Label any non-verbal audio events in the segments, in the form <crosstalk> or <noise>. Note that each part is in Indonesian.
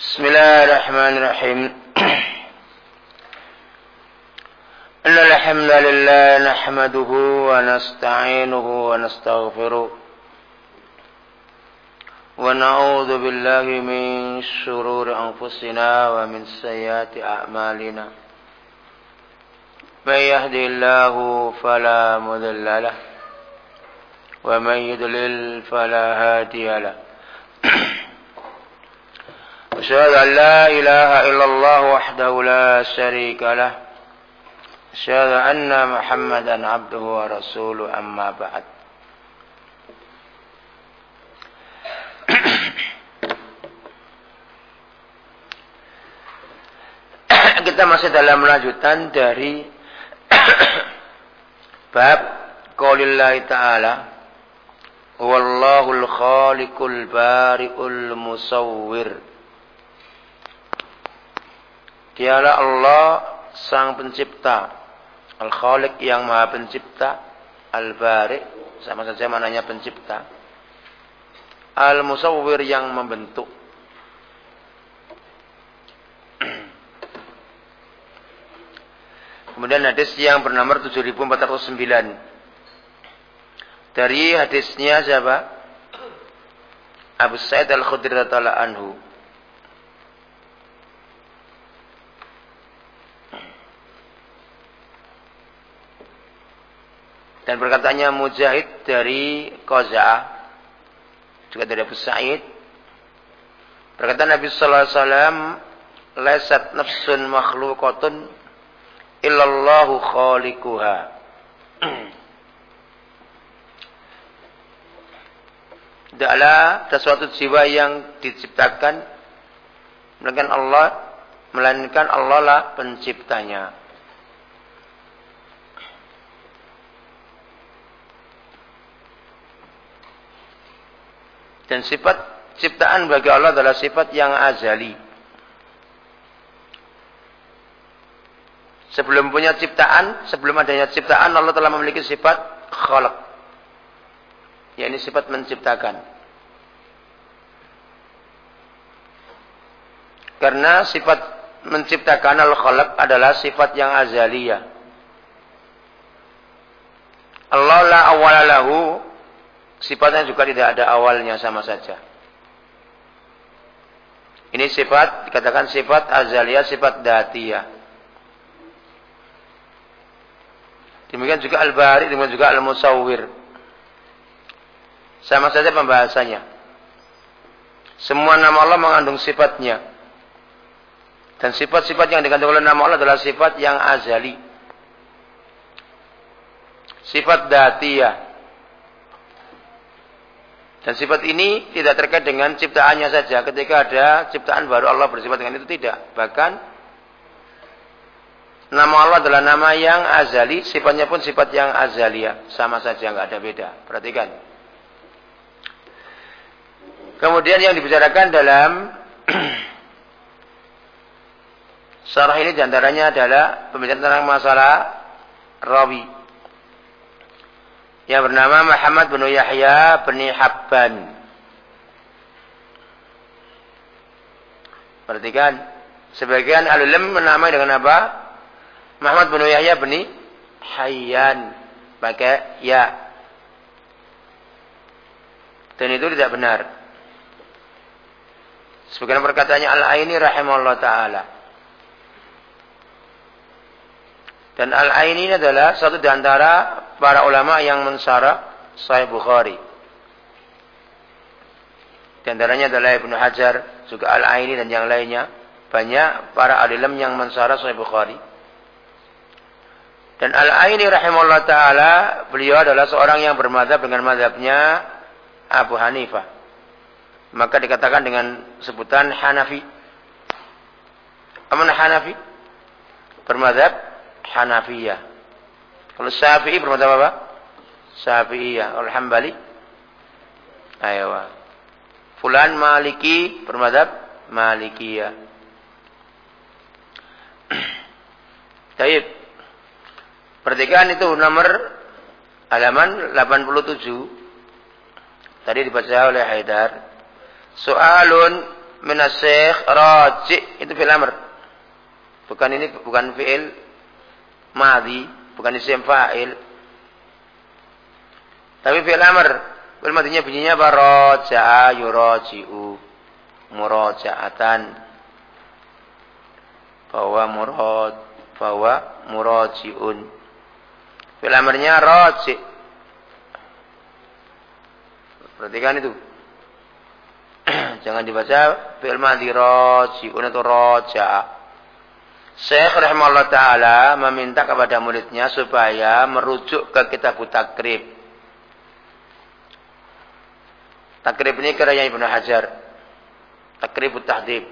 بسم الله الرحمن الرحيم. <clears throat> إن الحمد لله نحمده ونستعينه ونستغفره ونعوذ بالله من شرور أنفسنا ومن سيئات أعمالنا. من يهدي الله فلا مذل له ومن يضلل فلا هادي له. <clears throat> أشهد أن لا إله إلا الله وحده لا شريك له أشهد أن محمدا عبده ورسوله أما بعد kita masih dalam lanjutan dari <clears throat> bab qaulillahi ta'ala wallahul khaliqul bari'ul musawwir. Dialah Allah sang pencipta. Al-Khaliq yang maha pencipta. Al-Bari. Sama saja mananya pencipta. Al-Musawwir yang membentuk. <clears throat> Kemudian hadis yang bernomor 7409. Dari hadisnya siapa? Abu Sa'id Al-Khudri radhiyallahu anhu. Dan perkataannya Mujahid dari Qaza'ah. Juga dari Abu Sa'id. Perkataan Nabi Sallallahu Alaihi Wasallam. Lesat nafsun makhlukatun illallahu khalikuha. <clears throat> Tidaklah sesuatu jiwa yang diciptakan melainkan Allah melainkan Allah lah penciptanya. Dan sifat ciptaan bagi Allah adalah sifat yang azali. Sebelum punya ciptaan, sebelum adanya ciptaan, Allah telah memiliki sifat khalaq. Ya ini sifat menciptakan. Karena sifat menciptakan al-khalaq adalah sifat yang azaliyah. Allah la awalalahu Sifatnya juga tidak ada awalnya sama saja. Ini sifat, dikatakan sifat azaliyah, sifat datiyah. Demikian juga al-bari, demikian juga al-musawwir. Sama saja pembahasannya. Semua nama Allah mengandung sifatnya. Dan sifat-sifat yang dikandung oleh nama Allah adalah sifat yang azali. Sifat datiyah. Dan sifat ini tidak terkait dengan ciptaannya saja. Ketika ada ciptaan baru Allah bersifat dengan itu tidak. Bahkan nama Allah adalah nama yang azali, sifatnya pun sifat yang azalia, sama saja nggak ada beda. Perhatikan. Kemudian yang dibicarakan dalam <clears throat> sarah ini di antaranya adalah pembicaraan tentang masalah rawi yang bernama Muhammad bin Yahya bin Habban. Perhatikan, sebagian alulim menamai dengan apa? Muhammad bin Yahya bin Hayyan pakai ya. Dan itu tidak benar. Sebagian perkataannya Al-Aini rahimahullah taala. Dan Al-Aini ini adalah satu di antara para ulama yang mensara Sahih Bukhari. Di antaranya adalah Ibnu Hajar, juga Al-Aini dan yang lainnya. Banyak para alilam yang mensara Sahih Bukhari. Dan Al-Aini rahimahullah ta'ala, beliau adalah seorang yang bermadhab dengan madhabnya Abu Hanifah. Maka dikatakan dengan sebutan Hanafi. Aman Hanafi? Bermadhab Hanafiyah. Kalau Syafi'i bermadzhab apa? Syafi'iyah. Kalau Hambali? Ayo. Fulan Maliki bermadzhab Malikiyah. <clears throat> Baik. Pertigaan itu nomor halaman 87. Tadi dibaca oleh Haidar. Soalun minasyikh raji itu fi'il amr. Bukan ini bukan fi'il madhi, bukan isim fa'il. Tapi fi'il amr. Fi'il madhinya bunyinya apa? Raja'a yuraji'u. Muraja'atan. Bahwa murad. Bahwa muraji'un. Fi'il amrnya raji'. Perhatikan itu. <clears throat> Jangan dibaca fi'il madhi raji'un atau raja'a. Syekh rahimahullah taala meminta kepada muridnya supaya merujuk ke kitab takrib. Takrib ini karya Ibnu Hajar. Takrib tahdib.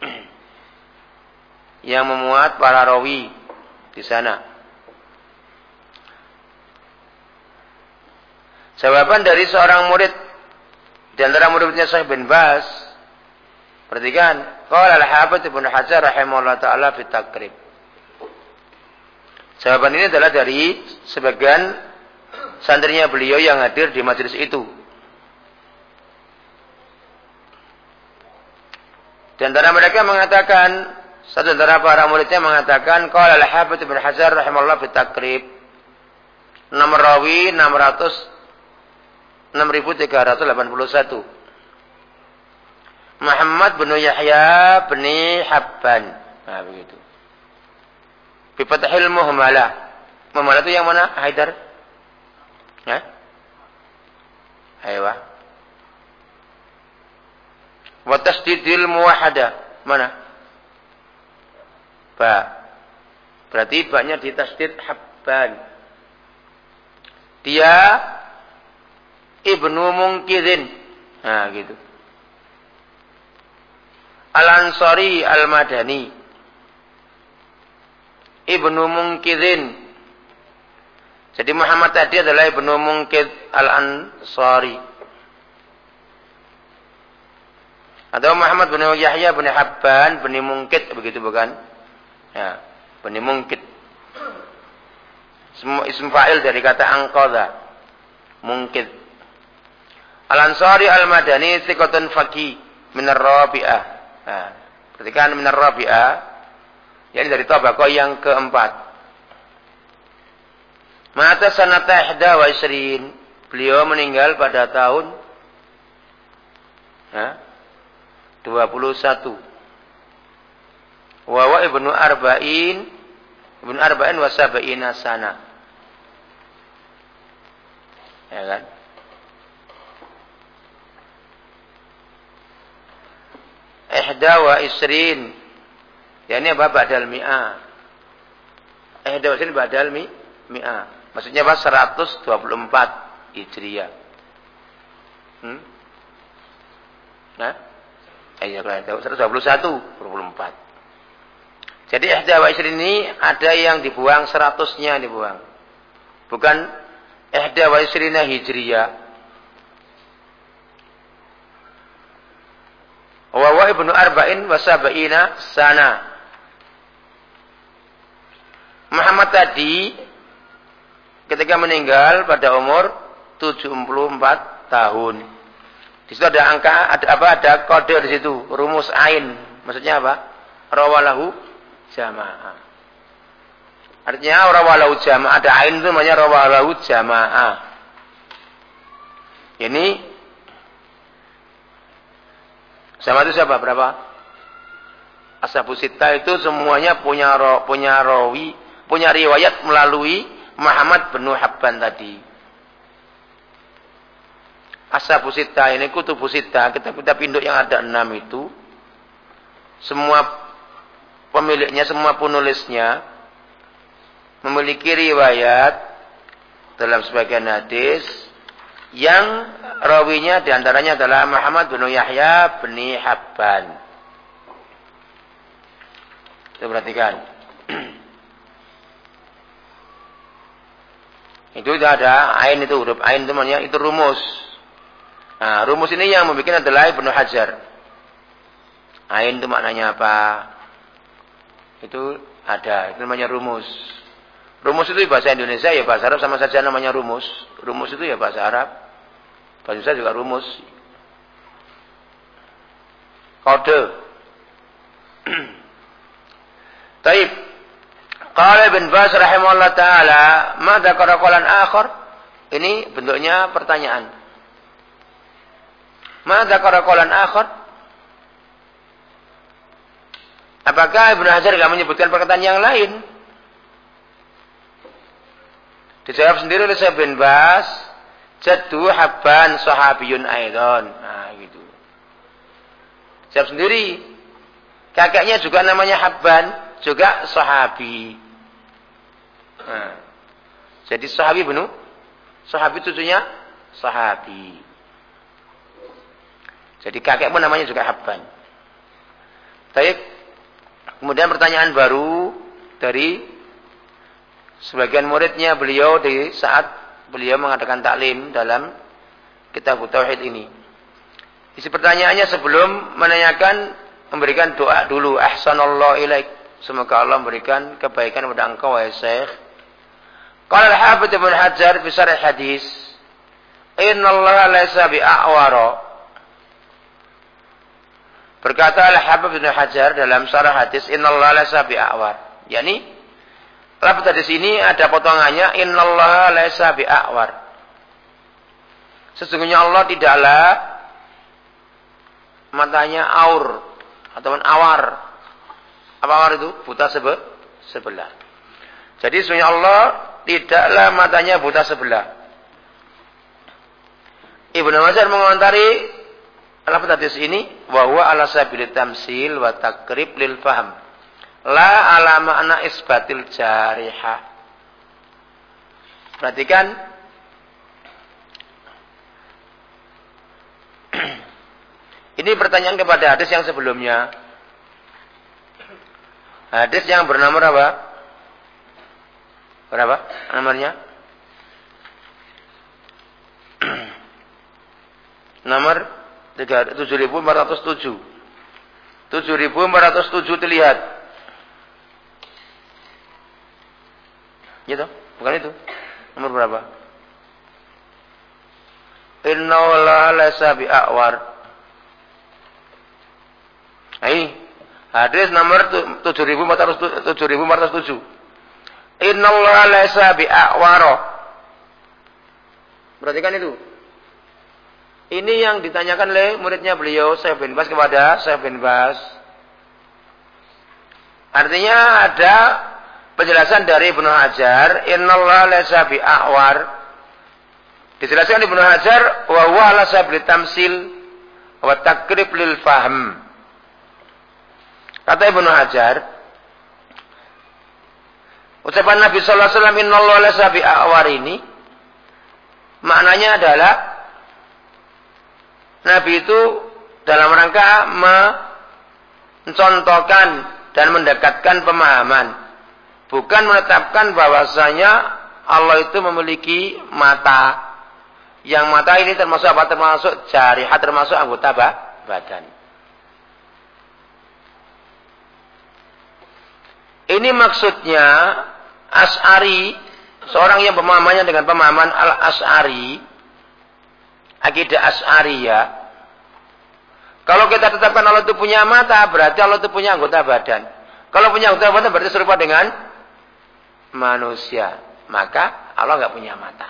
<clears throat> Yang memuat para rawi di sana. Jawaban dari seorang murid di antara murid-muridnya Syekh bin Bas. Perhatikan. Qala al-Hafidz Ibnu Hajar rahimahullah taala fi takrib. Jawaban ini adalah dari sebagian santrinya beliau yang hadir di majelis itu. Di antara mereka mengatakan, satu antara para muridnya mengatakan, Qala al-Hafidz Ibnu Hajar rahimahullah fi takrib. Nomor rawi 600 6381. Muhammad bin Yahya bin Habban. Nah, begitu. Bi fathil muhmalah. Muhmalah itu yang mana? Haidar? Ya? Ayo. Wa tasdidil muwahhada. Mana? Ba. Berarti banyak ditasdid Habban. Dia Ibnu Mungkidin. Nah, gitu. Al-Ansari Al-Madani. Ibnu Mungkidin. Jadi Muhammad tadi adalah Ibnu Mungkid Al-Ansari. Atau Muhammad bin Yahya bin Habban bin Mungkid begitu bukan? Ya, bin Mungkid. Semua ism fa'il dari kata angqadha. Mungkid. Al-Ansari Al-Madani thiqatun faqih min ar-rabi'ah. Nah, perhatikan min ar-rabi'ah yakni dari tabaqah yang keempat. Mata sanata ihda wa isrin. Beliau meninggal pada tahun ya, 21. Wa wa ibnu arba'in ibnu arba'in wa sab'ina sana. Ya kan? Ihda wa isrin. Ya ini apa? Badal mi'ah. Ihda wa isrin badal mi, mi'ah. Maksudnya apa? 124 Hijriah. Hmm? Nah? Eh, ya, 121, 24. Jadi ihda wa isrin ini ada yang dibuang 100-nya dibuang. Bukan ihda wa isrina Hijriah. Wa wa ibnu arba'in wa sab'ina sana. Muhammad tadi ketika meninggal pada umur 74 tahun. Di situ ada angka, ada apa? Ada kode di situ, rumus ain. Maksudnya apa? Rawalahu jamaah. Artinya rawalahu jamaah. Ada ain itu namanya rawalahu jamaah. Ini sama itu siapa? Berapa? Ashabu Sita itu semuanya punya ro, punya rawi, punya riwayat melalui Muhammad bin Habban tadi. Ashabu Sita ini kutubu Sita, kita kita pinduk yang ada enam itu semua pemiliknya, semua penulisnya memiliki riwayat dalam sebagian hadis yang rawinya di antaranya adalah Muhammad bin Yahya bin Habban. Kita perhatikan. <clears throat> itu tidak ada ain itu huruf ain itu namanya itu rumus. Nah, rumus ini yang membuat adalah Ibnu Hajar. Ain itu maknanya apa? Itu ada, itu namanya rumus. Rumus itu bahasa Indonesia ya bahasa Arab sama saja namanya rumus. Rumus itu ya bahasa Arab. Bahasa Indonesia juga rumus. kode. <clears throat> Taib. Qala Ibn Bas rahimahullah taala, "Madza qala qalan akhar?" Ini bentuknya pertanyaan. Madza qala qalan akhar? Apakah Ibnu Hajar tidak menyebutkan perkataan yang lain? Dijawab sendiri oleh Syekh bin Bas, jaddu habban sahabiyun aidon. Nah, gitu. Jawab sendiri. Kakaknya juga namanya Habban, juga sahabi. Nah, jadi sahabi benu. Sahabi cucunya sahabi. Jadi kakek pun namanya juga Habban. Baik. Kemudian pertanyaan baru dari sebagian muridnya beliau di saat beliau mengadakan taklim dalam kitab tauhid ini. Isi pertanyaannya sebelum menanyakan memberikan doa dulu ahsanallahu ilaik. Semoga Allah memberikan kebaikan kepada engkau wahai Syekh. Qala al-Hafidz Ibnu Hajar fi sharh hadis, "Inna Allah laisa bi'awara." Berkata Al-Habib Ibnu Hajar dalam syarah hadis, "Inna Allah laisa bi'awar." Yani, lafaz di sini ada potongannya, "Inna Allah laisa bi'awar." Sesungguhnya Allah tidaklah matanya aur ataupun awar. Apa awar itu? Buta sebe sebelah. Jadi sesungguhnya Allah tidaklah matanya buta sebelah. Ibnu Hajar mengomentari Lafaz hadis ini bahwa ala sabil tamsil wa takrib lil faham. La ala makna isbatil jariha. Perhatikan <clears throat> Ini pertanyaan kepada hadis yang sebelumnya. Hadis yang bernama apa? Berapa nomornya? <clears throat> Nomor 7407. 7407 terlihat. Gitu? Bukan itu. Nomor berapa? Inna Allah laysa bi'awar. Ini hadis nomor 7407. Inna Allah laysa bi'awar. Perhatikan itu. Ini yang ditanyakan oleh muridnya beliau, Syekh bin Bas kepada Syekh bin Bas. Artinya ada penjelasan dari Ibnu Hajar, innallaha laysa bi'awar. Dijelaskan Ibnu Hajar wa huwa ala sabli tamsil wa takrib lil fahm. Kata Ibnu Hajar, ucapan Nabi sallallahu alaihi wasallam innallaha laysa bi'awar ini maknanya adalah Nabi itu dalam rangka mencontohkan dan mendekatkan pemahaman. Bukan menetapkan bahwasanya Allah itu memiliki mata. Yang mata ini termasuk apa? Termasuk jarihat, termasuk anggota badan. Ini maksudnya As'ari, seorang yang pemahamannya dengan pemahaman Al-As'ari, akidah As'ariyah. Kalau kita tetapkan Allah itu punya mata, berarti Allah itu punya anggota badan. Kalau punya anggota badan berarti serupa dengan manusia. Maka Allah nggak punya mata.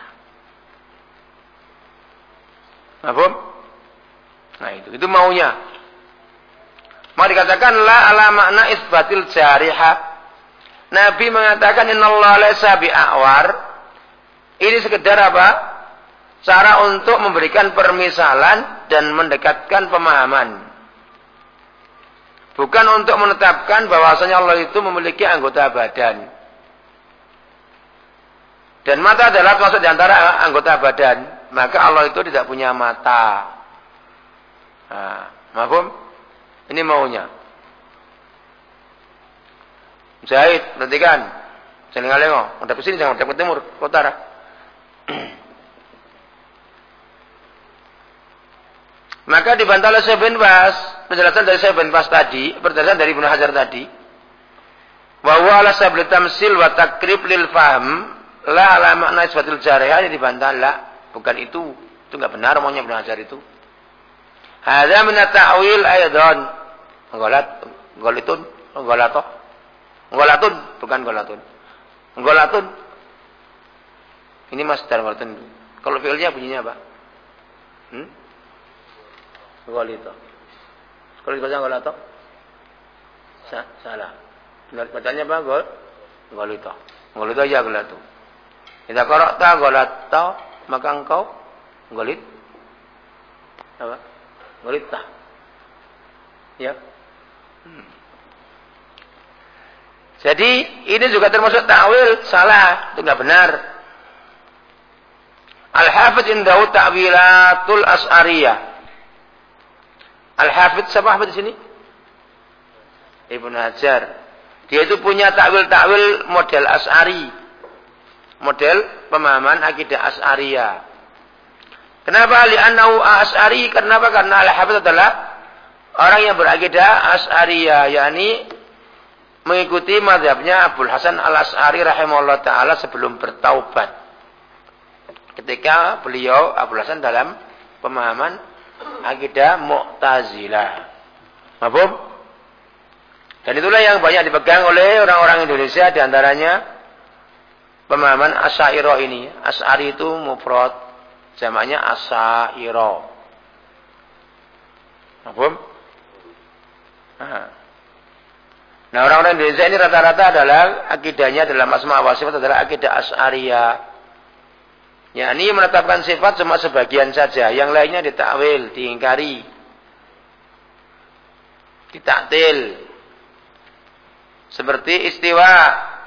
Apa? Nah itu, itu maunya. Mau dikatakan la ala makna isbatil jariha. Nabi mengatakan innallaha laysa bi'awar. Ini sekedar apa? cara untuk memberikan permisalan dan mendekatkan pemahaman. Bukan untuk menetapkan bahwasanya Allah itu memiliki anggota badan. Dan mata adalah termasuk di antara anggota badan. Maka Allah itu tidak punya mata. Nah, mahfum? Ini maunya. Zahid, perhatikan. Jangan ngaleng, Udah ke sini, jangan ke timur, ke utara. <clears throat> Maka dibantah oleh Syekh bin Bas, penjelasan dari Syekh bin Bas tadi, penjelasan dari Ibnu Hajar tadi, bahwa ala sabli tamsil wa takrib lil fahm la ala makna isbatil jariyah dibantah lah, bukan itu. Itu enggak benar omongnya Ibnu Hajar itu. Hadza min ta'wil aidan. Golat, golitun, golato. Golatun, bukan golatun. Golatun. Ini masdar golatun. Kalau fi'ilnya bunyinya apa? Hmm? Golito. Kalau dibaca golato? Sa salah. Benar bacanya apa? Gol golito. Golito aja golatu. Kita korokta golato, maka engkau golit. Apa? Golita. Ya. Hmm. Jadi ini juga termasuk takwil salah, itu enggak benar. Al-Hafidz indahu ta'wilatul as'ariyah. Al-Hafidz siapa Hafidz di sini? Ibnu Hajar. Dia itu punya takwil-takwil model as'ari. Model pemahaman akidah as'ariyah. Kenapa li'annahu as'ari? Kenapa? Karena Al-Hafidz adalah orang yang berakidah as'ariyah, yakni mengikuti madhabnya Abdul Hasan al Asari rahimahullah taala sebelum bertaubat. Ketika beliau Abdul Hasan dalam pemahaman akidah Mu'tazilah. Mabum? Dan itulah yang banyak dipegang oleh orang-orang Indonesia di antaranya pemahaman Asy'ariyah ini. Asy'ari itu mufrad, jamaknya Asy'ariyah. Mabum? Nah. Nah orang-orang Indonesia ini rata-rata adalah akidahnya dalam asma wa sifat adalah akidah as'ariyah. Ya, ini menetapkan sifat cuma sebagian saja, yang lainnya ditakwil, diingkari. Ditaktil. Seperti istiwa,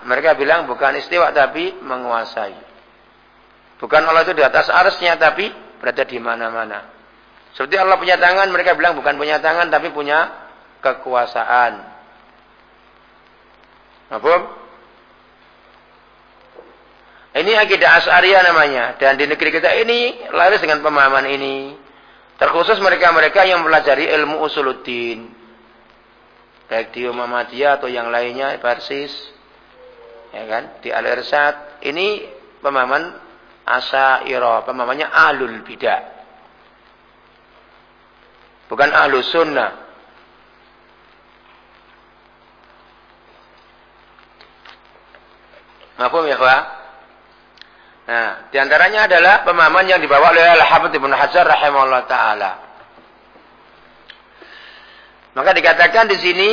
mereka bilang bukan istiwa tapi menguasai. Bukan Allah itu di atas arsnya tapi berada di mana-mana. Seperti Allah punya tangan, mereka bilang bukan punya tangan tapi punya kekuasaan. Apa? Ini akidah Asy'ariyah namanya dan di negeri kita ini laris dengan pemahaman ini. Terkhusus mereka-mereka yang mempelajari ilmu usuluddin. Baik di Muhammadiyah atau yang lainnya Persis. Ya kan? Di Al-Irsad ini pemahaman Asy'ariyah, pemahamannya Ahlul Bidah. Bukan Ahlus Sunnah. Mafhum ya, Pak? Nah, di antaranya adalah pemahaman yang dibawa oleh Al-Hafidz Ibnu Hajar rahimahullah taala. Maka dikatakan di sini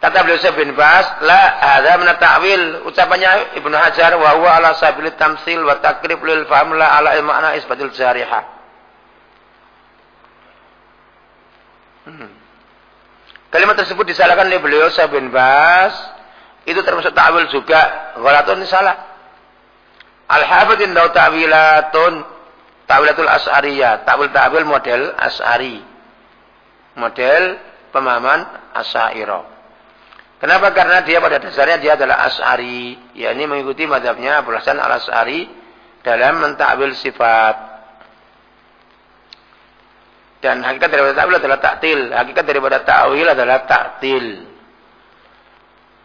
kata beliau bin Bas, la ada min ta'wil ucapannya Ibnu Hajar wa huwa ala sabilit tamsil wa takrib lil fahm la ala makna isbatul jarihah. Hmm. Kalimat tersebut disalahkan oleh beliau bin Bas itu termasuk ta'wil juga. Ghalatun salah. Al-Hafidh indahu ta'wilatun ta'wilatul as'ariyah. Ta'wil ta'wil model as'ari. Model pemahaman as'airah. Kenapa? Karena dia pada dasarnya dia adalah as'ari. yakni mengikuti madhabnya Abu Hasan al-As'ari dalam mentakwil sifat. Dan hakikat daripada ta'wil adalah taktil. Hakikat daripada ta'wil adalah taktil.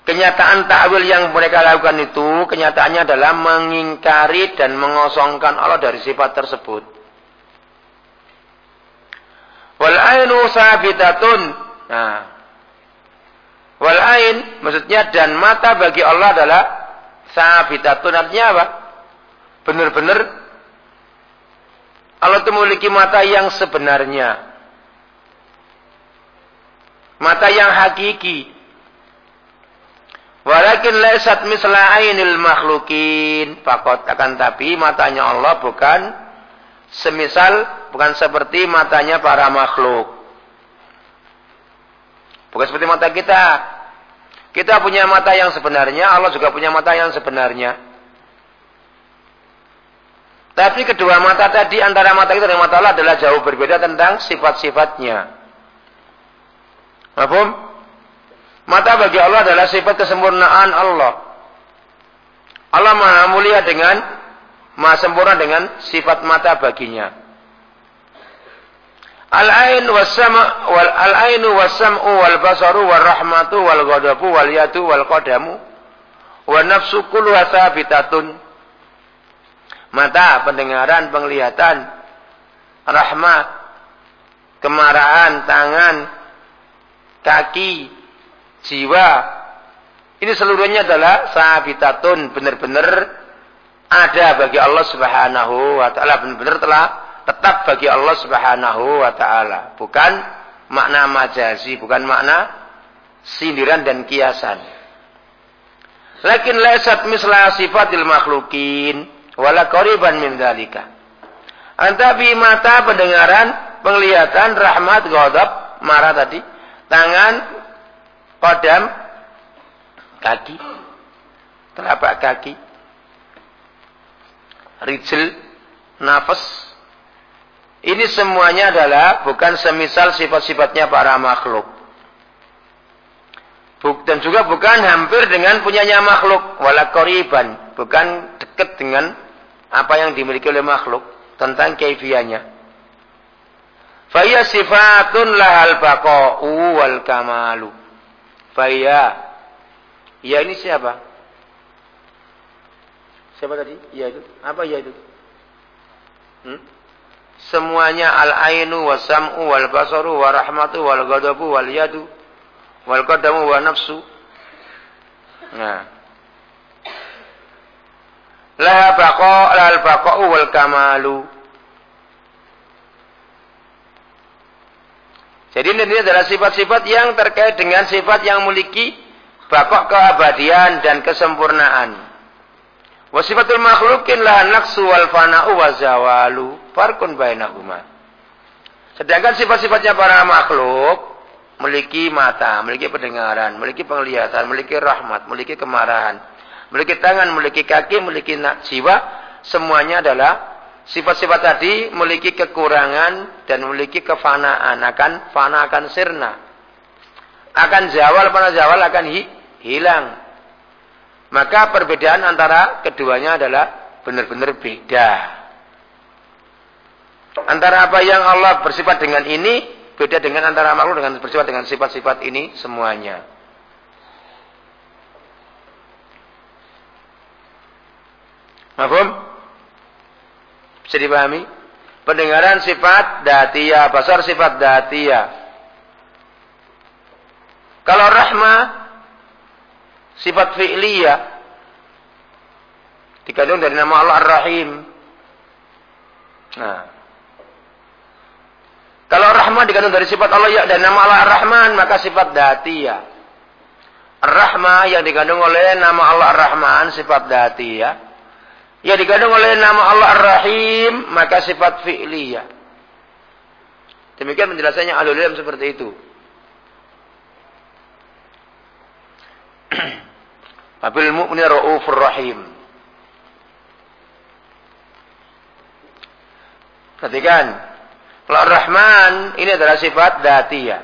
Kenyataan takwil yang mereka lakukan itu kenyataannya adalah mengingkari dan mengosongkan Allah dari sifat tersebut. Wal ainu sabitatun. Nah. Wal ain maksudnya dan mata bagi Allah adalah sabitatun artinya apa? Benar-benar Allah itu memiliki mata yang sebenarnya. Mata yang hakiki. Walakin laisat misla ainil makhlukin. Fakot akan tapi matanya Allah bukan semisal, bukan seperti matanya para makhluk. Bukan seperti mata kita. Kita punya mata yang sebenarnya, Allah juga punya mata yang sebenarnya. Tapi kedua mata tadi antara mata kita dan mata Allah adalah jauh berbeda tentang sifat-sifatnya. Mahfum? Mata bagi Allah adalah sifat kesempurnaan Allah. Allah maha mulia dengan maha sempurna dengan sifat mata baginya. Al-ain was-sama wal al-ainu was-sam'u wal basaru wal rahmatu wal ghadabu wal yadu wal qadamu wa nafsu kulluha thabitatun. Mata, pendengaran, penglihatan, rahmat, kemarahan, tangan, kaki, jiwa. Ini seluruhnya adalah sabitatun, benar-benar ada bagi Allah Subhanahu wa taala, benar-benar telah tetap bagi Allah Subhanahu wa taala, bukan makna majazi, bukan makna sindiran dan kiasan. Lakin laisat misla sifatil makhlukin wala qariban min dzalika. Antabi mata pendengaran, penglihatan, rahmat, ghadab, marah tadi, tangan, kodam, kaki, telapak kaki, rijil, nafas. Ini semuanya adalah bukan semisal sifat-sifatnya para makhluk. Dan juga bukan hampir dengan punyanya makhluk. Wala koriban. Bukan dekat dengan apa yang dimiliki oleh makhluk. Tentang kaifiannya. Faya sifatun lahal baqa'u wal kamalu. Faya. Ya ini siapa? Siapa tadi? Ya itu. Apa ya itu? Hmm? Semuanya al-ainu wa sam'u wal basaru wa rahmatu wal ghadabu wal yadu wal qadamu wa nafsu. Nah. Laha baqa lal baqa'u wal kamalu. Jadi ini adalah sifat-sifat yang terkait dengan sifat yang memiliki bakok keabadian dan kesempurnaan. Wasifatul makhlukin lahan naksu wal fana'u wa zawalu. Farkun bainahuma. Sedangkan sifat-sifatnya para makhluk memiliki mata, memiliki pendengaran, memiliki penglihatan, memiliki rahmat, memiliki kemarahan, memiliki tangan, memiliki kaki, memiliki jiwa, semuanya adalah sifat-sifat tadi memiliki kekurangan dan memiliki kefanaan, akan fana akan sirna. Akan zawal pada zawal akan hi, hilang. Maka perbedaan antara keduanya adalah benar-benar beda. Antara apa yang Allah bersifat dengan ini Beda dengan antara makhluk dengan bersifat dengan sifat-sifat ini semuanya. Mahfum? Bisa dipahami? Pendengaran sifat datia, basar sifat datia. Kalau rahmah sifat fi'liyah dikandung dari nama Allah Ar-Rahim. Nah, kalau rahman dikandung dari sifat Allah ya dan nama Allah Ar-Rahman, maka sifat datiyah. Ar-Rahmah yang dikandung oleh nama Allah Ar-Rahman, sifat datiyah. Yang dikandung oleh nama Allah Ar-Rahim, maka sifat fi'liyah. Demikian penjelasannya alul ilm seperti itu. <clears throat> Abil mu'min ra'ufur rahim. Perhatikan. Kalau Ar-Rahman ini adalah sifat datiyah.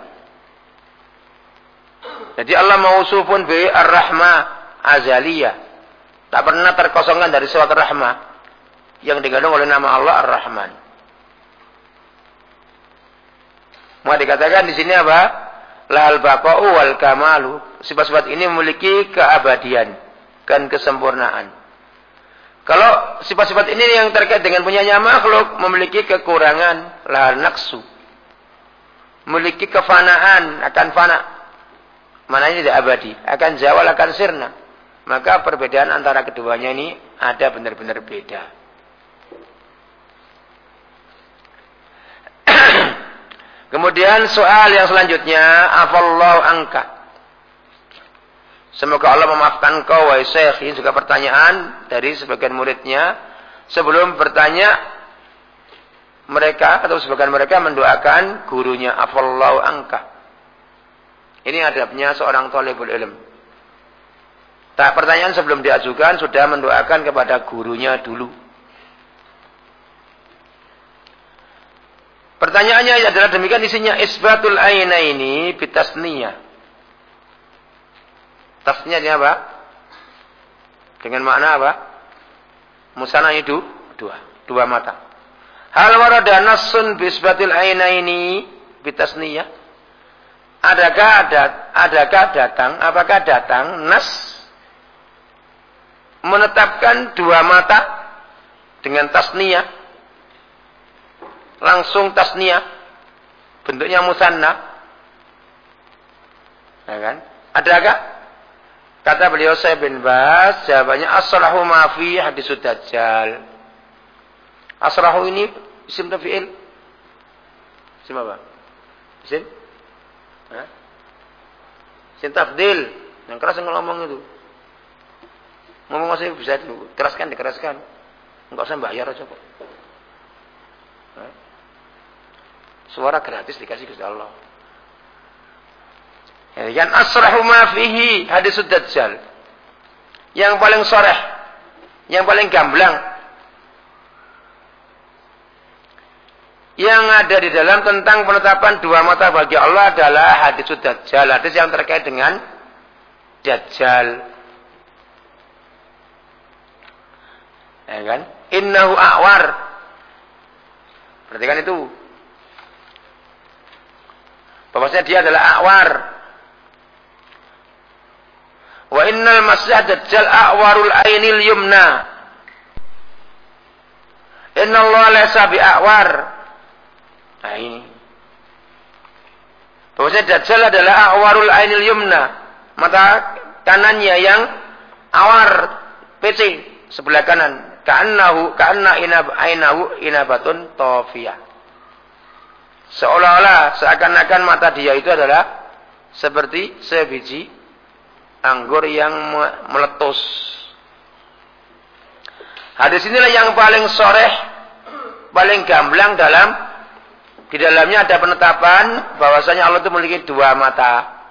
Jadi Allah mausufun bi Ar-Rahmah azaliyah. Tak pernah terkosongkan dari sifat rahmah yang digandung oleh nama Allah Ar-Rahman. Mau dikatakan di sini apa? Lahal baqa'u wal kamalu. Sifat-sifat ini memiliki keabadian dan kesempurnaan. Kalau sifat-sifat ini yang terkait dengan punyanya makhluk memiliki kekurangan lahar naksu. Memiliki kefanaan akan fana. Mana ini tidak abadi, akan zawal akan sirna. Maka perbedaan antara keduanya ini ada benar-benar beda. <clears throat> Kemudian soal yang selanjutnya, afallahu angka. Semoga Allah memaafkan kau wahai Syekh. Ini juga pertanyaan dari sebagian muridnya. Sebelum bertanya mereka atau sebagian mereka mendoakan gurunya afallahu angka. Ini adabnya seorang talibul ilm. Tak pertanyaan sebelum diajukan sudah mendoakan kepada gurunya dulu. Pertanyaannya adalah demikian isinya isbatul aina ini bitasniyah. Tasnya apa? Dengan makna apa? Musana itu dua, dua mata. Hal warada nasun bisbatil aina ini bitasniyah. Adakah ada adakah datang apakah datang nas menetapkan dua mata dengan tasniyah langsung tasniyah bentuknya musanna Ya kan? Adakah? Kata beliau saya bin Bas, jawabannya asrahu ma fi hadis dajjal. Asrahu ini isim tafi'il. Isim apa? Isim? Hah? Isim tafdil. Yang keras yang ngomong itu. Ngomong masih bisa keraskan, dikeraskan. Enggak usah bayar aja kok. Suara gratis dikasih ke Allah. Ya kan asrahu ma fihi hadis dajjal. Yang paling soreh, yang paling gamblang. Yang ada di dalam tentang penetapan dua mata bagi Allah adalah hadis dajjal, hadis yang terkait dengan dajjal. Ya kan? Innahu a'war. Perhatikan itu. Bahwasanya dia adalah awar. Wa innal masih dajjal awarul ainil yumna. Inna Allah laysa bi awar. Nah ini. Bahwasanya dajjal adalah awarul ainil yumna. Mata kanannya yang awar PC sebelah kanan. Ka'annahu ka'anna inab ainahu inabatun tofiyah. Seolah-olah seakan-akan mata dia itu adalah seperti sebiji anggur yang meletus. Hadis inilah yang paling soreh, paling gamblang dalam di dalamnya ada penetapan bahwasanya Allah itu memiliki dua mata.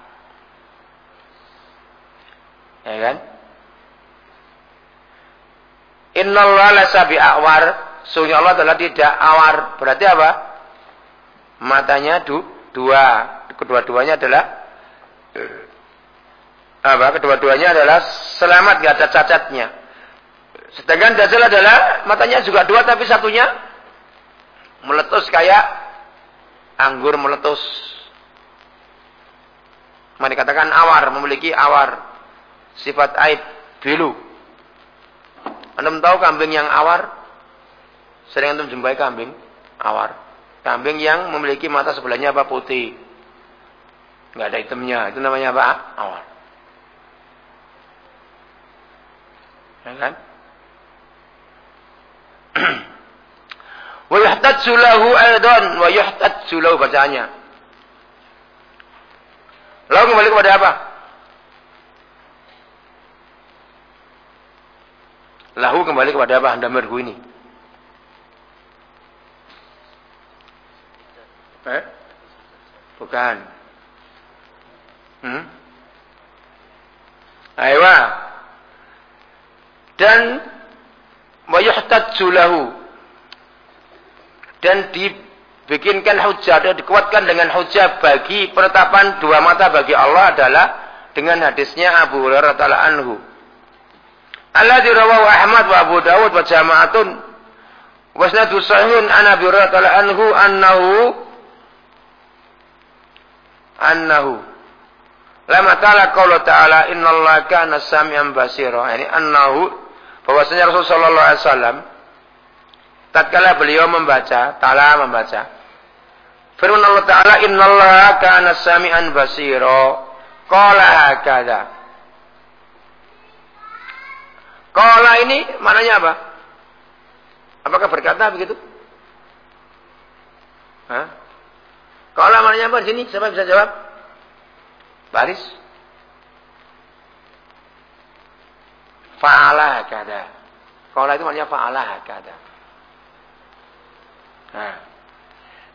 Ya kan? Innallaha lasa awar. Sungguh Allah adalah tidak awar. Berarti apa? matanya du, dua. Kedua-duanya adalah apa? Kedua-duanya adalah selamat, gak ada cacatnya. Sedangkan Dajjal adalah matanya juga dua tapi satunya meletus kayak anggur meletus. Mari katakan awar, memiliki awar. Sifat aib, bilu. Anda tahu kambing yang awar? Sering antum jumpai kambing awar. Kambing yang memiliki mata sebelahnya apa putih. Nggak ada hitamnya. Itu namanya apa? Awal. Ya kan? <clears throat> wa yuhtajju lahu aidan wa yuhtajju lahu bacaannya. Lalu kembali kepada apa? Lahu kembali kepada apa? Anda merhu ini. Eh? Bukan. Hmm? Aywa. Dan wayuhtajju lahu. Dan dibikinkan hujah dan dikuatkan dengan hujah bagi penetapan dua mata bagi Allah adalah dengan hadisnya Abu Hurairah taala anhu. Alladzi rawahu Ahmad wa Abu Dawud wa jama'atun wasnadu sahihun an Abi Hurairah taala anhu annahu annahu lama ta'ala qaula ta'ala innallaha kana samian basira yani annahu bahwasanya Rasulullah sallallahu alaihi wasallam tatkala beliau membaca ta'ala membaca firman Allah taala innallaha kana samian basira qala hakada qala ini maknanya apa apakah berkata begitu Hah? Kalau amalnya apa sini? Siapa bisa jawab? Baris. Fa'ala kada. Kalau itu maknanya fa'ala kada. Nah.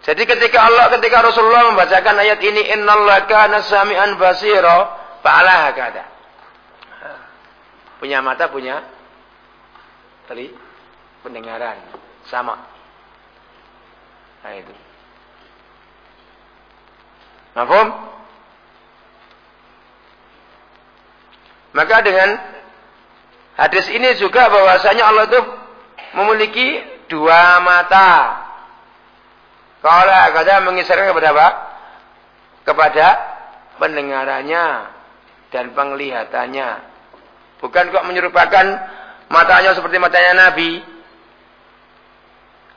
Jadi ketika Allah, ketika Rasulullah membacakan ayat ini, Innallaha kana sami'an basira, fa'ala kada. Nah. Punya mata, punya tadi pendengaran. Sama. Nah itu. Mafhum? Maka dengan hadis ini juga bahwasanya Allah itu memiliki dua mata. Kalau kata mengisarkan kepada apa? Kepada pendengarannya dan penglihatannya. Bukan kok menyerupakan matanya seperti matanya Nabi,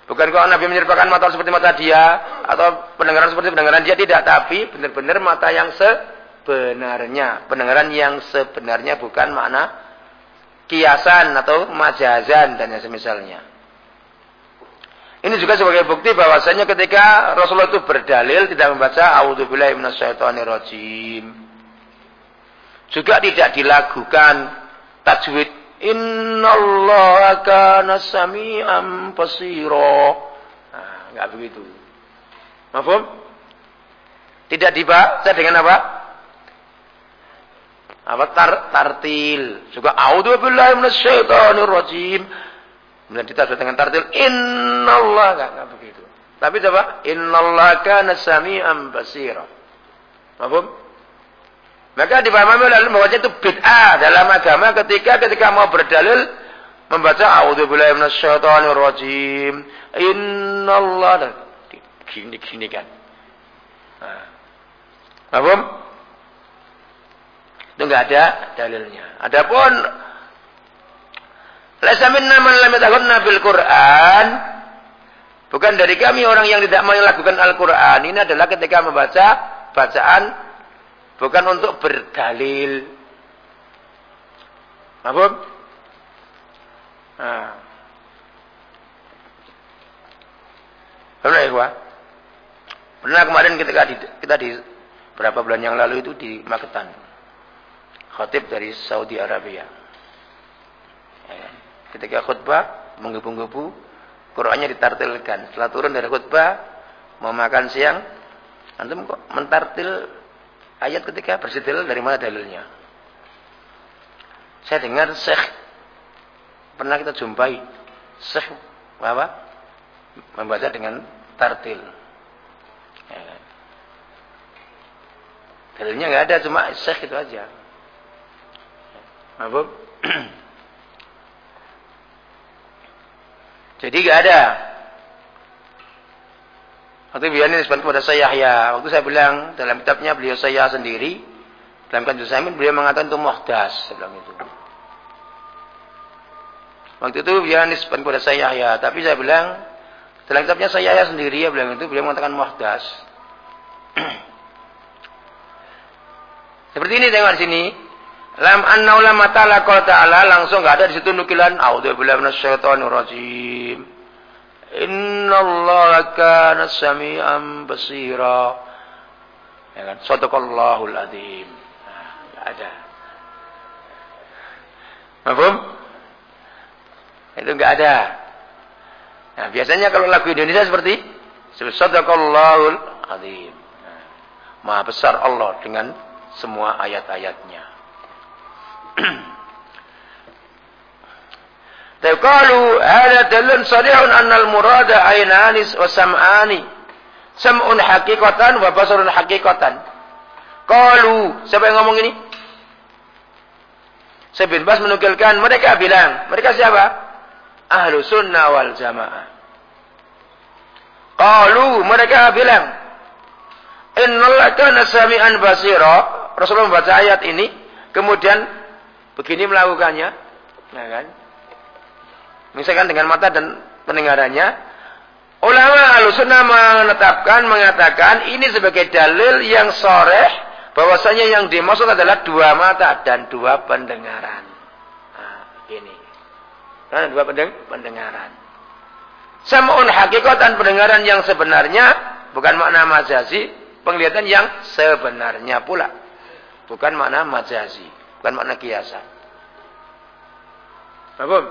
Bukan kalau Nabi menyerupakan mata seperti mata dia atau pendengaran seperti pendengaran dia tidak, tapi benar-benar mata yang sebenarnya. Pendengaran yang sebenarnya bukan makna kiasan atau majazan dan yang semisalnya. Ini juga sebagai bukti bahwasanya ketika Rasulullah itu berdalil tidak membaca A'udzubillahi minasyaitonirrajim. Juga tidak dilakukan tajwid Innallaha kana sami'an basira. Nah, enggak begitu. Mahfum? Tidak dibaca dengan apa? Apa tar tartil. Juga a'udzubillahi minasyaitonirrajim. Kemudian ditafsir dengan tartil innallaha enggak, enggak begitu. Tapi coba innallaha kana sami'an basira. Mahfum? Maka dipahami oleh bahwa itu bid'ah dalam agama ketika ketika mau berdalil membaca a'udzubillahi minasyaitonir rajim. Innallaha gini gini kan. Nah. Paham? Itu enggak ada dalilnya. Adapun Laisa minna man lam yataghna bil Qur'an Bukan dari kami orang yang tidak melakukan Al-Quran. Ini adalah ketika membaca bacaan Bukan untuk berdalil. Apa? Nah. Pernah ya, Pernah kemarin ketika di, kita di berapa bulan yang lalu itu di Magetan. Khatib dari Saudi Arabia. Ya, ketika khutbah, menggebu-gebu, Qur'annya ditartilkan. Setelah turun dari khutbah, mau makan siang, antum kok mentartil ayat ketika bersedil dari mana dalilnya. Saya dengar Syekh pernah kita jumpai Syekh apa? Membaca dengan tartil. Ya? Dalilnya nggak ada cuma Syekh itu aja. Apa? <clears throat> Jadi nggak ada Waktu beliau ini disebut kepada saya ya. Waktu saya bilang dalam kitabnya beliau saya sendiri. Dalam kanjur Samin beliau mengatakan itu muhdas. Bilang itu. Waktu itu beliau disebut kepada saya ya. Tapi saya bilang dalam kitabnya saya ya sendiri ya bilang itu beliau mengatakan muhdas. <clears throat> Seperti ini tengok di sini. Lam anna ulama ta'ala ta'ala langsung enggak ada di situ nukilan. A'udzubillahi minasyaitonir rajim. Inna Allah kana sami'an basira. Ya kan? Sadaqallahul azim. Nah, ada. Mahfum? Itu enggak ada. Nah, biasanya kalau lagu Indonesia seperti Sadaqallahul azim. Nah, Maha besar Allah dengan semua ayat-ayatnya. Taqalu hada dalun sarihun annal murada ainani wa sam'ani. Sam'un hakikatan wa basarun hakikatan. Qalu, siapa yang ngomong ini? Sebin Bas menukilkan mereka bilang, mereka siapa? Ahlu sunnah wal jamaah. Qalu, mereka bilang, Innallaha kana sami'an basira. Rasulullah membaca ayat ini, kemudian begini melakukannya, ya kan? Misalkan dengan mata dan pendengarannya. Ulama al-sunnah menetapkan, mengatakan ini sebagai dalil yang soreh bahwasanya yang dimaksud adalah dua mata dan dua pendengaran. Nah, ini. Dan dua pendeng pendengaran. Samun dan pendengaran yang sebenarnya bukan makna majazi, penglihatan yang sebenarnya pula. Bukan makna majazi, bukan makna kiasan. Paham?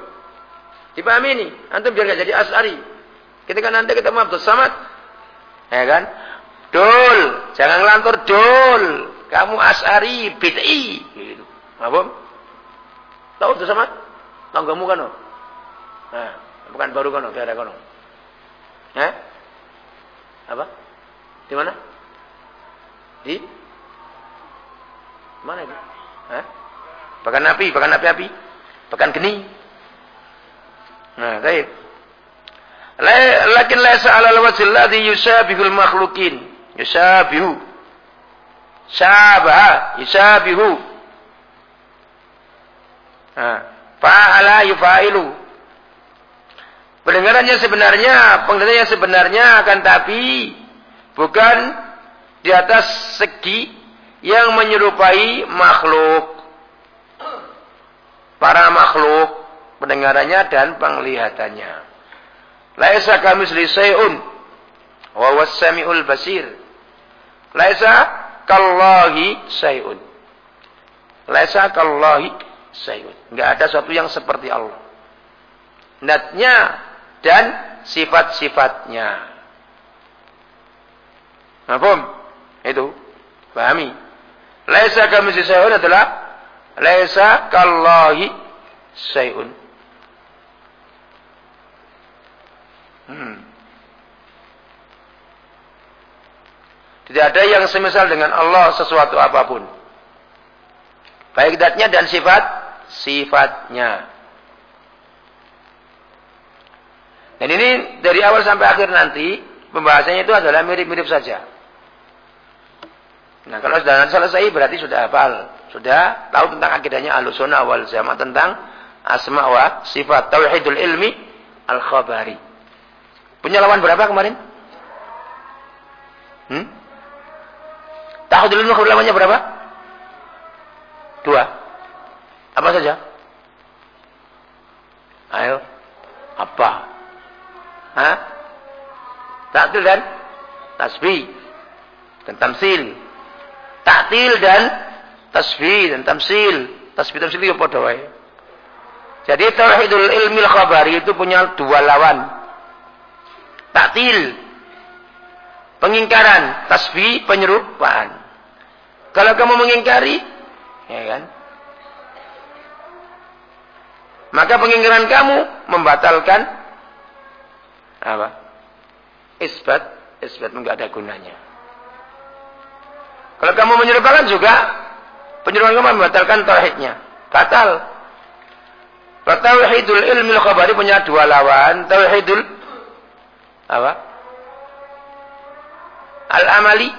Dipahami ini. Antum biar gak jadi asari. Ketika nanti kita mau Abdul Samad. Ya kan? Dul. Jangan ngelantur dul. Kamu asari. Bid'i. Gitu. Apa? Tahu Abdul Samad? Tanggamu kan? Nah, bukan baru kan? Daerah kan? Eh? Apa? Di mana? Di? Mana itu? Eh? Bahkan api, bahkan api-api. Bahkan geni. Nah, baik. Lakin laisa ala al-wajh alladhi yusabihul makhluqin. Yusabihu. Sabaha, yusabihu. Nah, fa'ala yufailu. Pendengarannya sebenarnya, pendengarannya sebenarnya akan tapi bukan di atas segi yang menyerupai makhluk. Para makhluk pendengarannya dan penglihatannya. Laisa kami syai'un wa was-sami'ul basir. Laisa kallahi syai'un. Laisa kallahi syai'un. Enggak ada sesuatu yang seperti Allah. Natnya dan sifat-sifatnya. Mahfum? Itu. Pahami. Laisa kami syai'un adalah laisa kallahi syai'un. Hmm. Tidak ada yang semisal dengan Allah sesuatu apa pun. Baik datnya dan sifat sifatnya. Dan ini dari awal sampai akhir nanti pembahasannya itu adalah mirip-mirip saja. Nah kalau sudah selesai berarti sudah hafal. Sudah tahu tentang akidahnya alusuna wal jamaah tentang asma wa sifat tauhidul ilmi al khabari. Punya lawan berapa kemarin? Hmm? Tauhidul ilmi lawannya berapa? Dua. Apa saja? Ayo. Apa? Hah? Taktil dan tasbih dan tamsil. Taktil dan tasbih dan tamsil. Tasbih tamsil itu pada wae. Jadi tauhidul ilmi khabari itu punya dua lawan. Taktil pengingkaran, tasbih penyerupaan. Kalau kamu mengingkari, ya kan? Maka pengingkaran kamu membatalkan apa? Isbat, isbat enggak ada gunanya. Kalau kamu menyerupakan juga, penyerupakan kamu membatalkan tauhidnya. Batal. Tauhidul ilmi khabari punya dua lawan. Tauhidul apa? Al-amali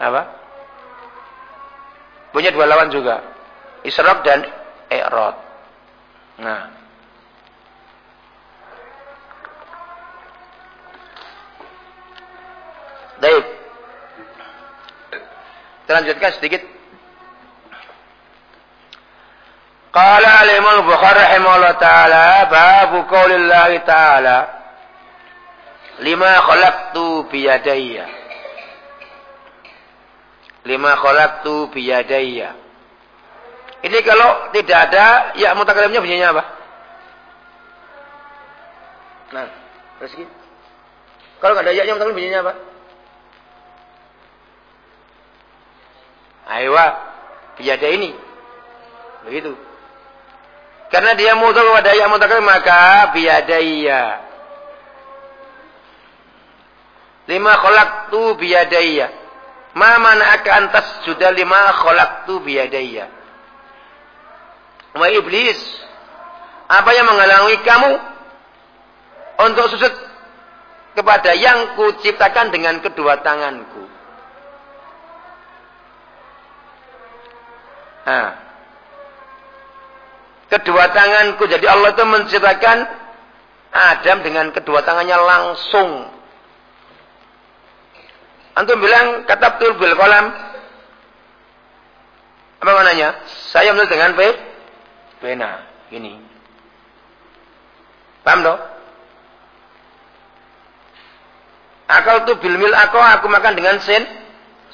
apa? Punya dua lawan juga. Israq dan i'rad. Nah, Baik. Kita lanjutkan sedikit. Qala al-Imam Bukhari rahimahullah taala babu qaulillah taala lima khalaqtu biyadayya. Lima khalaqtu biyadayya. Ini kalau tidak ada ya mutakalimnya bunyinya apa? Nah terus kalau nggak ada ya mutakalim bunyinya apa Aywa, biada ini. Begitu. Karena dia mudah kepada yang mutakal maka biadaiya. Lima tu biadaiya. Ma mana'aka antas sudah lima tu biadaiya. Wa iblis. Apa yang menghalangi kamu untuk sujud kepada yang kuciptakan dengan kedua tanganku. Nah. Kedua tanganku. Jadi Allah itu menciptakan Adam dengan kedua tangannya langsung. Antum bilang kata bil kolam. Apa maknanya? Saya menulis dengan pe pena. Gini. Paham dong? Akal tuh bil mil aku, aku makan dengan sen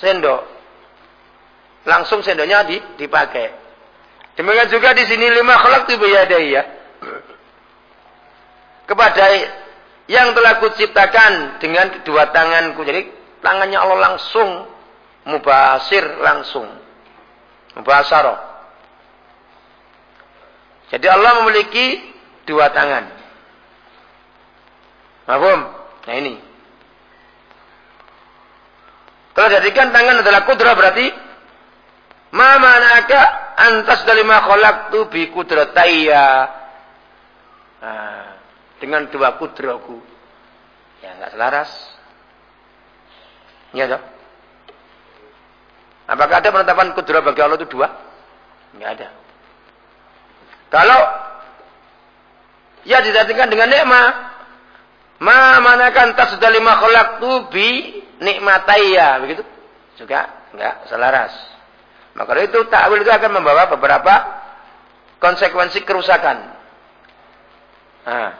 sendok. Langsung sendoknya dipakai. Demikian juga di sini lima khalaq ya. Kepada yang telah kuciptakan dengan kedua tanganku. Jadi tangannya Allah langsung mubasir langsung. Mubasaro. Jadi Allah memiliki dua tangan. Mahfum? Nah ini. Kalau jadikan tangan adalah kudra berarti Ma manaka antas dari ma tu bi kudratayya. Nah, dengan dua kudraku. Ya enggak selaras. Ya toh? Apakah ada penetapan kudra bagi Allah itu dua? Enggak ada. Kalau ya didatangkan dengan nikmat, ma manakan tas dari ma tu bi nikmataya begitu juga enggak selaras. Maka itu takwil itu akan membawa beberapa konsekuensi kerusakan. Nah.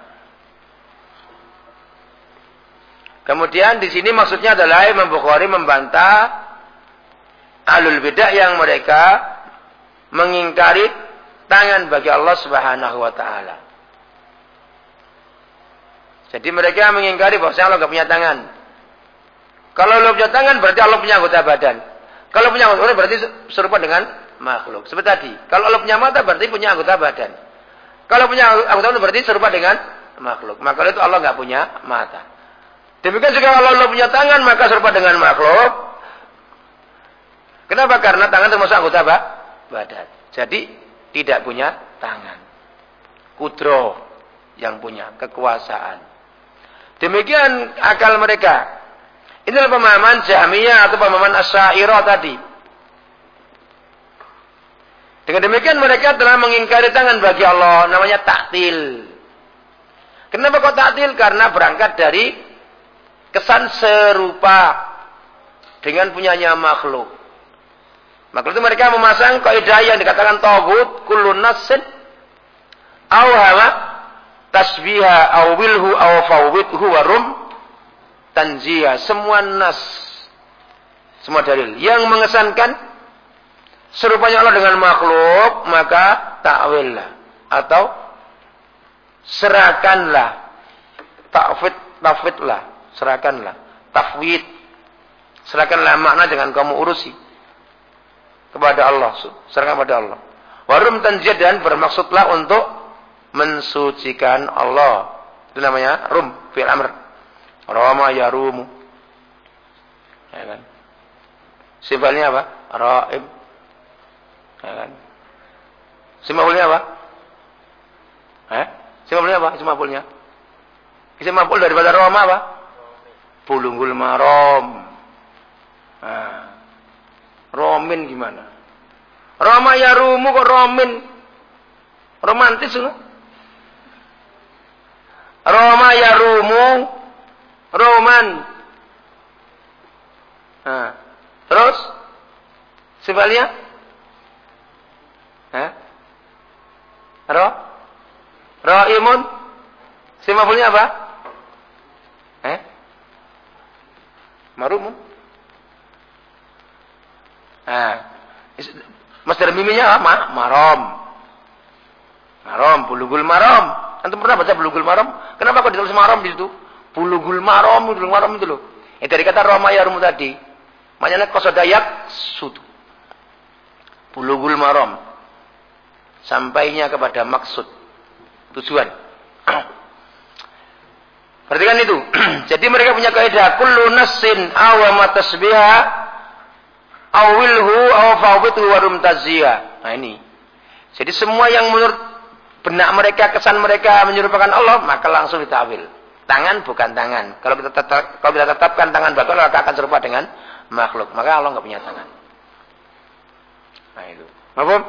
Kemudian di sini maksudnya adalah Imam Bukhari membantah alul bidah yang mereka mengingkari tangan bagi Allah Subhanahu wa taala. Jadi mereka mengingkari bahwa Allah nggak punya tangan. Kalau Allah punya tangan berarti Allah punya anggota badan. Kalau punya anggota badan berarti serupa dengan makhluk. Seperti tadi. Kalau Allah punya mata berarti punya anggota badan. Kalau punya anggota badan berarti serupa dengan makhluk. Maka itu Allah nggak punya mata. Demikian juga kalau Allah punya tangan maka serupa dengan makhluk. Kenapa? Karena tangan termasuk anggota badan. Jadi tidak punya tangan. Kudro yang punya kekuasaan. Demikian akal mereka. Inilah pemahaman Jahmiyah atau pemahaman Asy'ariyah tadi. Dengan demikian mereka telah mengingkari tangan bagi Allah, namanya taktil. Kenapa kok taktil? Karena berangkat dari kesan serupa dengan punyanya makhluk. Maka itu mereka memasang kaidah yang dikatakan tauhid kullu nassin aw hawa tasbiha warum tanzia semua nas semua dalil. Yang mengesankan serupanya Allah dengan makhluk maka takwillah atau serahkanlah tafwid tafwidlah serahkanlah tafwid. Serahkanlah makna dengan kamu urusi. Kepada Allah, serahkan kepada Allah. Warum tanjid dan bermaksudlah untuk mensucikan Allah. Itu namanya rum fil amr. Rama yarumu. Ya kan? Sifatnya apa? Raib. Ya kan? Simapulnya apa? Eh? Simapulnya apa? Simapulnya. Simapul daripada Roma apa? Pulunggul marom. Nah. Romin gimana? Roma ya rumu kok Romin? Romantis loh. Roma ya rumu Roman. Nah, terus sebaliknya? Hah? Ro? Roimun? Simafulnya apa? Eh? Marumun? Nah, Masdar miminya apa? Marom. Marom, bulugul marom. Antum pernah baca bulugul marom? Kenapa kok ditulis marom di situ? Bulugul marom, bulugul marom itu loh. Itu dari kata Roma Yarum tadi. Maknanya kosodayak sutu. Bulugul marom. Sampainya kepada maksud. Tujuan. <clears throat> Perhatikan itu. <clears throat> Jadi mereka punya kaidah kullu nassin awama tasbiha awilhu aw warum tazia. Nah ini. Jadi semua yang menurut benak mereka, kesan mereka menyerupakan Allah, maka langsung ditawil. Tangan bukan tangan. Kalau kita tetap, kalau kita tetapkan tangan bakal maka akan serupa dengan makhluk. Maka Allah nggak punya tangan. Nah itu. Mahfum?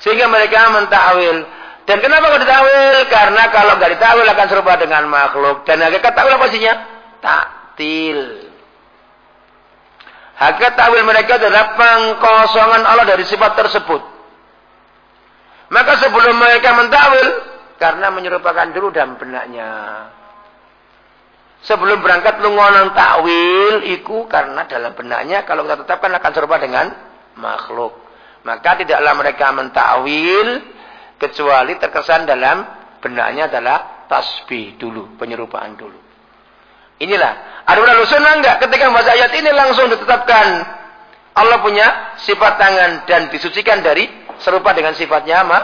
Sehingga mereka mentawil. Dan kenapa kok ditawil? Karena kalau nggak ditawil akan serupa dengan makhluk. Dan hakikat tawil apa sihnya? Taktil. Hakikat takwil mereka adalah pengkosongan Allah dari sifat tersebut. Maka sebelum mereka mentakwil, karena menyerupakan dulu dalam benaknya. Sebelum berangkat lu ngonang takwil, iku karena dalam benaknya kalau kita tetapkan akan serupa dengan makhluk. Maka tidaklah mereka mentakwil kecuali terkesan dalam benaknya adalah tasbih dulu, penyerupaan dulu. Inilah. Ada ahlu sunnah enggak? Ketika membaca ayat ini langsung ditetapkan. Allah punya sifat tangan dan disucikan dari serupa dengan sifatnya ma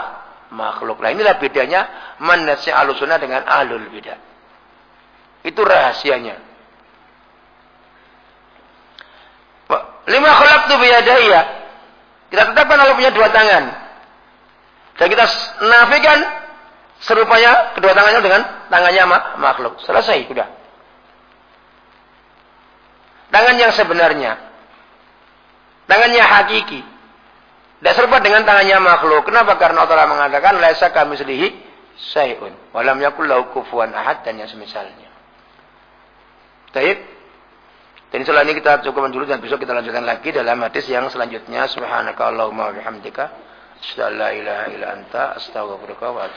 makhluk. Nah inilah bedanya manasnya ahlu sunnah dengan ahlul bidah. Itu rahasianya. Lima khalaq tu biyadaya. Kita tetapkan Allah punya dua tangan. Dan kita nafikan serupanya kedua tangannya dengan tangannya makhluk. Selesai, sudah. Tangan yang sebenarnya. Tangannya hakiki. Tidak serupa dengan tangannya makhluk. Kenapa? Karena Allah mengatakan laisa kami sedihi sayun. Walam yakul lau kufuan ahad dan yang semisalnya. Baik. Dan insyaallah ini kita cukupkan dulu dan besok kita lanjutkan lagi dalam hadis yang selanjutnya. Subhanaka Allahumma wa bihamdika. Asyhadu an la astaghfiruka wa.